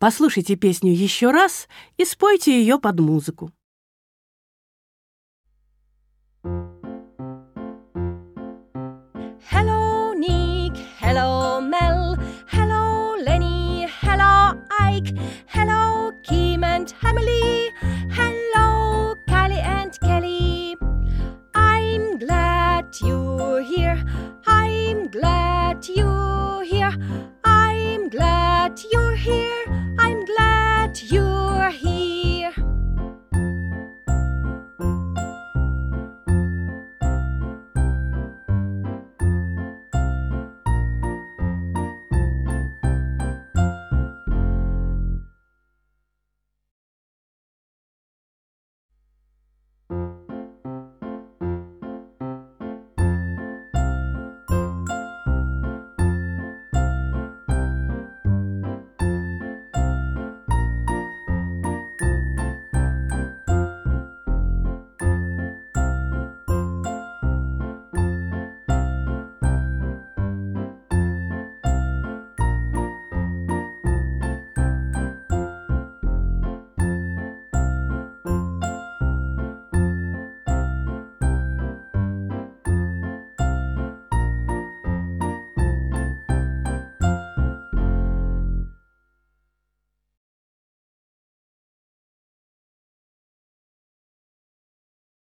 Послушайте песню еще раз и спойте ее под музыку. Hello, Nick. Hello, Mel. Hello, Lenny. Hello, Ike. Hello, Kim and Emily. Hello, Callie and Kelly. I'm glad you're here. I'm glad you're here.